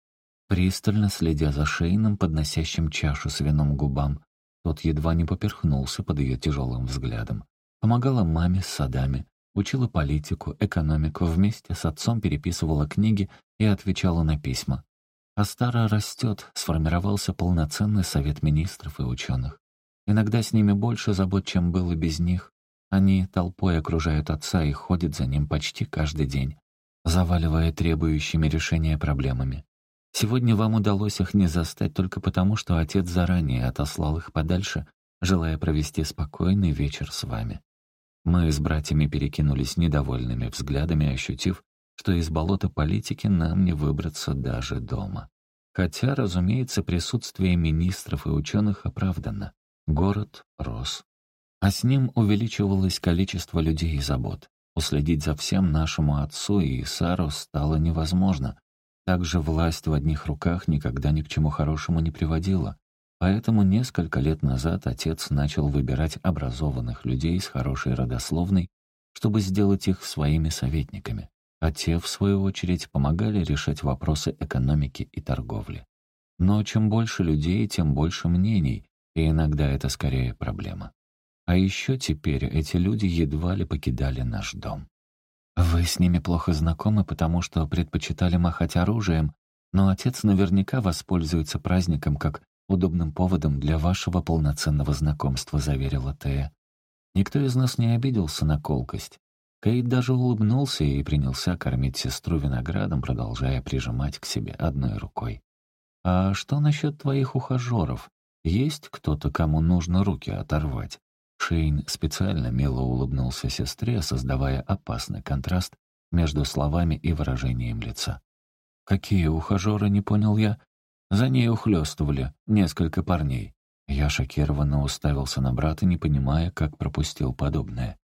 пристально следя за Шейном, подносящим чашу с вином губам. Тот едва не поперхнулся под ее тяжелым взглядом. Помогала маме с садами, учила политику, экономику, вместе с отцом переписывала книги и отвечала на письма. Астара растет, сформировался полноценный совет министров и ученых. Иногда с ними больше забот, чем было без них. Они толпой окружают отца и ходят за ним почти каждый день, заваливая требующими решения проблемами. Сегодня вам удалось их не застать только потому, что отец заранее отослал их подальше, желая провести спокойный вечер с вами. Мы с братьями перекинулись недовольными взглядами, ощутив, что из болота политики нам не выбраться даже дома. Хотя, разумеется, присутствие министров и ученых оправдано. Город рос. А с ним увеличивалось количество людей и забот. Уследить за всем нашему отцу и Сару стало невозможно. Также власть в одних руках никогда ни к чему хорошему не приводила. Поэтому несколько лет назад отец начал выбирать образованных людей с хорошей родословной, чтобы сделать их своими советниками а те, в свою очередь, помогали решать вопросы экономики и торговли. Но чем больше людей, тем больше мнений, и иногда это скорее проблема. А еще теперь эти люди едва ли покидали наш дом. Вы с ними плохо знакомы, потому что предпочитали махать оружием, но отец наверняка воспользуется праздником как удобным поводом для вашего полноценного знакомства», — заверила Тея. Никто из нас не обиделся на колкость. Кейт даже улыбнулся и принялся кормить сестру виноградом, продолжая прижимать к себе одной рукой. «А что насчет твоих ухажеров? Есть кто-то, кому нужно руки оторвать?» Шейн специально мило улыбнулся сестре, создавая опасный контраст между словами и выражением лица. «Какие ухажеры, не понял я?» За ней ухлёстывали несколько парней. Я шокированно уставился на брата, не понимая, как пропустил подобное.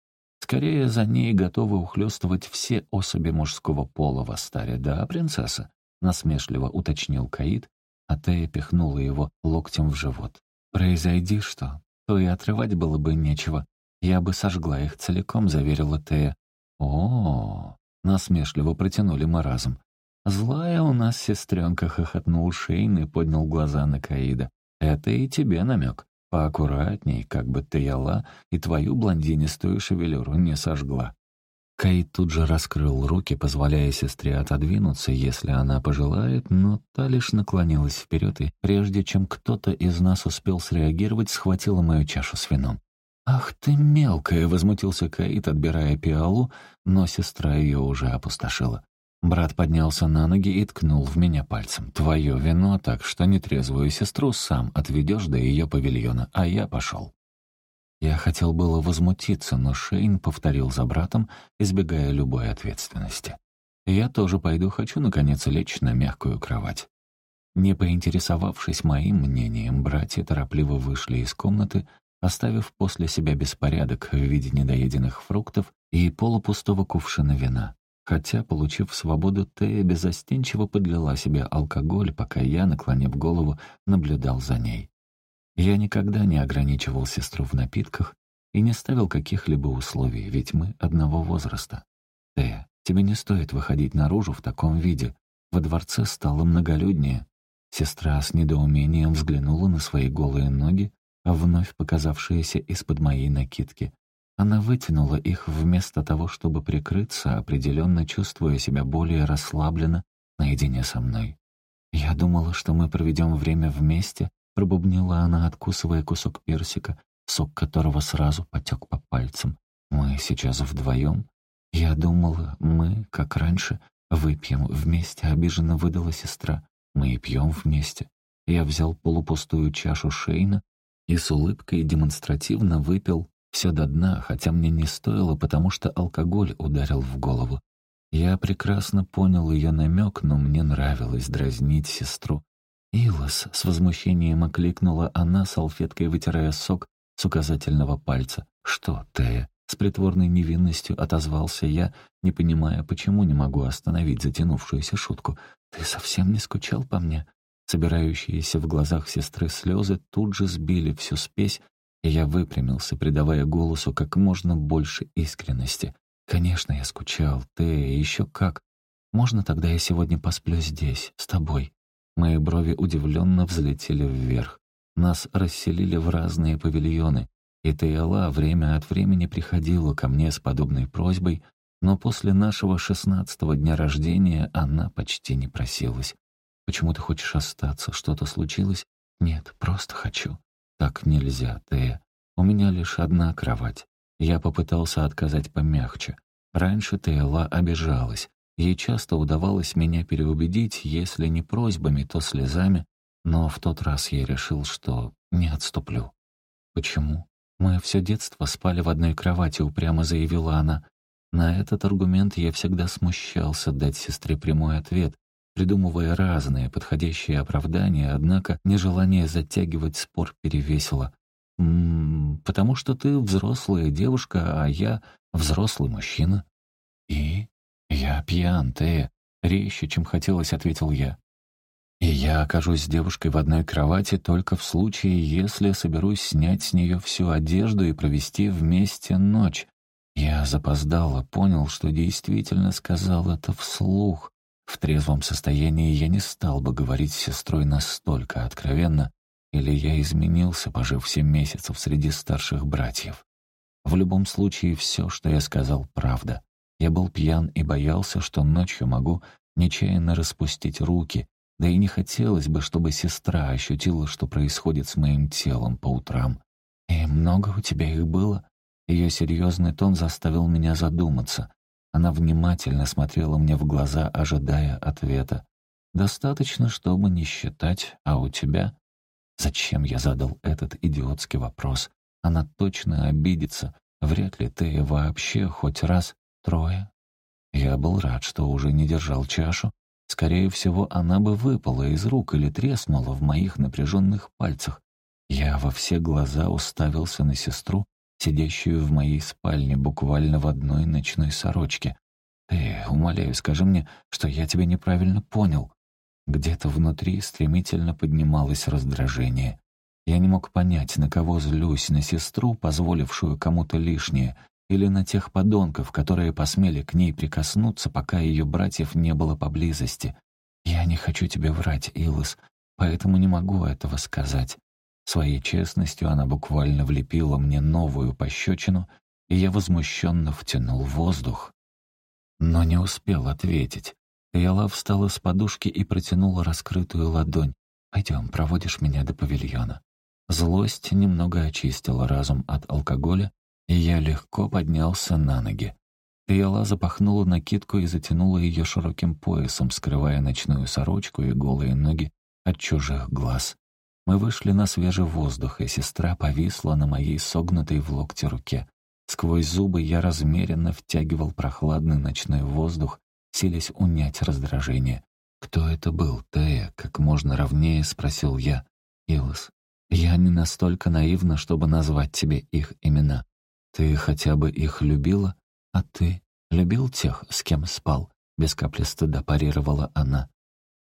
Скорее, за ней готовы ухлёстывать все особи мужского пола в Астаре, да, принцесса?» — насмешливо уточнил Каид, а Тея пихнула его локтем в живот. «Произойди что, то и отрывать было бы нечего. Я бы сожгла их целиком», — заверила Тея. о, -о, -о насмешливо протянули мы разом. «Злая у нас сестренка», — хохотнул Шейн и поднял глаза на Каида. «Это и тебе намек. Поаккуратней, как бы ты яла и твою блондинистую шевелюру не сожгла. Кейт тут же раскрыл руки, позволяя сестре отодвинуться, если она пожелает, но та лишь наклонилась вперед и, прежде чем кто-то из нас успел среагировать, схватила мою чашу с вином. «Ах ты мелкая!» — возмутился Кейт, отбирая пиалу, но сестра ее уже опустошила. Брат поднялся на ноги и ткнул в меня пальцем. «Твое вино, так что нетрезвую сестру сам отведешь до ее павильона, а я пошел». Я хотел было возмутиться, но Шейн повторил за братом, избегая любой ответственности. «Я тоже пойду, хочу, наконец, лечь на мягкую кровать». Не поинтересовавшись моим мнением, братья торопливо вышли из комнаты, оставив после себя беспорядок в виде недоеденных фруктов и полупустого кувшина вина. Хотя, получив свободу, Тея безостенчиво подлила себе алкоголь, пока я, наклонив голову, наблюдал за ней. Я никогда не ограничивал сестру в напитках и не ставил каких-либо условий, ведь мы одного возраста. Тея, тебе не стоит выходить наружу в таком виде. Во дворце стало многолюднее. Сестра с недоумением взглянула на свои голые ноги, вновь показавшиеся из-под моей накидки, она вытянула их вместо того, чтобы прикрыться, определенно чувствуя себя более расслабленно наедине со мной. «Я думала, что мы проведем время вместе», — пробубнила она, откусывая кусок персика, сок которого сразу потек по пальцам. «Мы сейчас вдвоем?» «Я думала, мы, как раньше, выпьем вместе», — обиженно выдала сестра. «Мы и пьем вместе». Я взял полупустую чашу Шейна и с улыбкой демонстративно выпил все до дна, хотя мне не стоило, потому что алкоголь ударил в голову. Я прекрасно понял ее намек, но мне нравилось дразнить сестру. «Илос!» — с возмущением окликнула она, салфеткой вытирая сок с указательного пальца. «Что, Тея?» — с притворной невинностью отозвался я, не понимая, почему не могу остановить затянувшуюся шутку. «Ты совсем не скучал по мне?» Собирающиеся в глазах сестры слезы тут же сбили всю спесь, Я выпрямился, придавая голосу как можно больше искренности. «Конечно, я скучал. Ты еще как. Можно тогда я сегодня посплю здесь, с тобой?» Мои брови удивленно взлетели вверх. Нас расселили в разные павильоны, и Тейала время от времени приходила ко мне с подобной просьбой, но после нашего шестнадцатого дня рождения она почти не просилась. «Почему ты хочешь остаться? Что-то случилось?» «Нет, просто хочу». «Так нельзя, Тея. У меня лишь одна кровать». Я попытался отказать помягче. Раньше Тейла обижалась. Ей часто удавалось меня переубедить, если не просьбами, то слезами, но в тот раз я решил, что не отступлю. «Почему?» «Мы все детство спали в одной кровати», — упрямо заявила она. На этот аргумент я всегда смущался дать сестре прямой ответ, придумывая разные подходящие оправдания, однако нежелание затягивать спор перевесило. «М -м, «Потому что ты взрослая девушка, а я взрослый мужчина». «И? Я пьян, ты. Резче, чем хотелось», — ответил я. И я окажусь с девушкой в одной кровати только в случае, если соберусь снять с нее всю одежду и провести вместе ночь. Я запоздало понял, что действительно сказал это вслух. В трезвом состоянии я не стал бы говорить с сестрой настолько откровенно, или я изменился, пожив семь месяцев среди старших братьев. В любом случае, все, что я сказал, правда. Я был пьян и боялся, что ночью могу нечаянно распустить руки, да и не хотелось бы, чтобы сестра ощутила, что происходит с моим телом по утрам. «И много у тебя их было?» Ее серьезный тон заставил меня задуматься. Она внимательно смотрела мне в глаза, ожидая ответа. «Достаточно, чтобы не считать, а у тебя...» Зачем я задал этот идиотский вопрос? Она точно обидится. Вряд ли ты вообще хоть раз трое. Я был рад, что уже не держал чашу, Скорее всего, она бы выпала из рук или треснула в моих напряженных пальцах. Я во все глаза уставился на сестру, сидящую в моей спальне буквально в одной ночной сорочке. «Ты, умоляю, скажи мне, что я тебя неправильно понял». Где-то внутри стремительно поднималось раздражение. Я не мог понять, на кого злюсь, на сестру, позволившую кому-то лишнее, или на тех подонков, которые посмели к ней прикоснуться, пока ее братьев не было поблизости. Я не хочу тебе врать, Илос, поэтому не могу этого сказать. Своей честностью она буквально влепила мне новую пощечину, и я возмущенно втянул воздух. Но не успел ответить. Яла встала с подушки и протянула раскрытую ладонь. «Пойдем, проводишь меня до павильона». Злость немного очистила разум от алкоголя, и я легко поднялся на ноги. Триала запахнула накидку и затянула ее широким поясом, скрывая ночную сорочку и голые ноги от чужих глаз. Мы вышли на свежий воздух, и сестра повисла на моей согнутой в локте руке. Сквозь зубы я размеренно втягивал прохладный ночной воздух, силясь унять раздражение. «Кто это был, Тея?» — как можно ровнее спросил я. «Илос, я не настолько наивна, чтобы назвать тебе их имена. Ты хотя бы их любила? А ты любил тех, с кем спал?» Без капли стыда парировала она.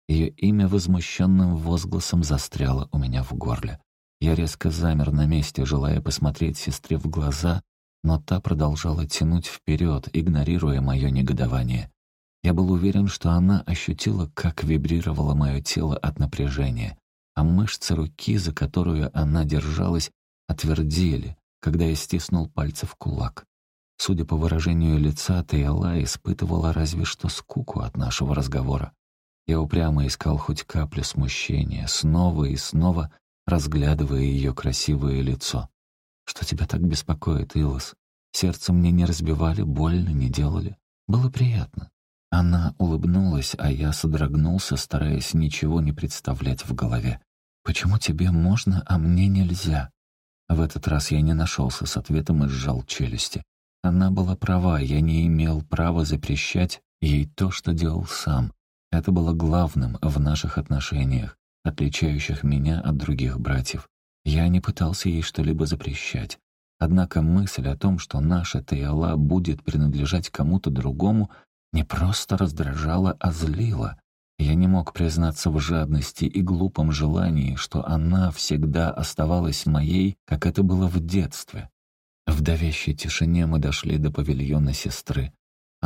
Ее имя возмущенным возгласом застряло у меня в горле. Я резко замер на месте, желая посмотреть сестре в глаза, но та продолжала тянуть вперед, игнорируя мое негодование. Я был уверен, что она ощутила, как вибрировало мое тело от напряжения, а мышцы руки, за которую она держалась, отвердели, когда я стиснул пальцы в кулак. Судя по выражению лица, Тейла испытывала разве что скуку от нашего разговора. Я упрямо искал хоть каплю смущения, снова и снова разглядывая ее красивое лицо. «Что тебя так беспокоит, Илос? Сердце мне не разбивали, больно не делали. Было приятно». Она улыбнулась, а я содрогнулся, стараясь ничего не представлять в голове. «Почему тебе можно, а мне нельзя?» В этот раз я не нашелся с ответом и сжал челюсти. Она была права, я не имел права запрещать ей то, что делал сам. Это было главным в наших отношениях, отличающих меня от других братьев. Я не пытался ей что-либо запрещать. Однако мысль о том, что наша Тайала будет принадлежать кому-то другому, не просто раздражала, а злила. Я не мог признаться в жадности и глупом желании, что она всегда оставалась моей, как это было в детстве. В давящей тишине мы дошли до павильона сестры.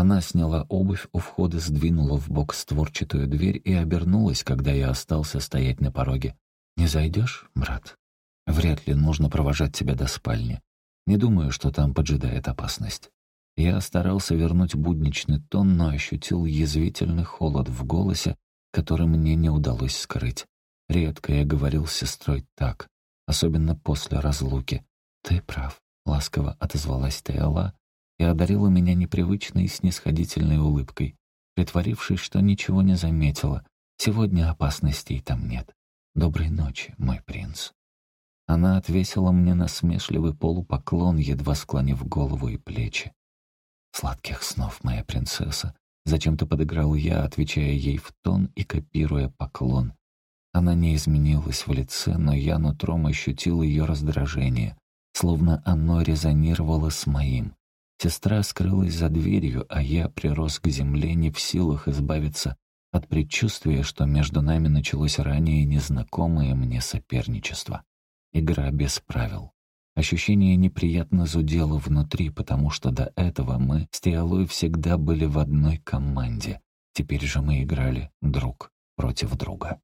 Она сняла обувь у входа, сдвинула в бок створчатую дверь и обернулась, когда я остался стоять на пороге. «Не зайдешь, брат? Вряд ли нужно провожать тебя до спальни. Не думаю, что там поджидает опасность». Я старался вернуть будничный тон, но ощутил язвительный холод в голосе, который мне не удалось скрыть. Редко я говорил с сестрой так, особенно после разлуки. «Ты прав», — ласково отозвалась Теала и одарила меня непривычной снисходительной улыбкой, притворившись, что ничего не заметила. Сегодня опасностей там нет. Доброй ночи, мой принц. Она отвесила мне насмешливый полупоклон, едва склонив голову и плечи. «Сладких снов, моя принцесса!» Зачем-то подыграл я, отвечая ей в тон и копируя поклон. Она не изменилась в лице, но я нутром ощутил ее раздражение, словно оно резонировало с моим. Сестра скрылась за дверью, а я прирос к земле, не в силах избавиться от предчувствия, что между нами началось ранее незнакомое мне соперничество. Игра без правил. Ощущение неприятно зудело внутри, потому что до этого мы с Теолой всегда были в одной команде. Теперь же мы играли друг против друга.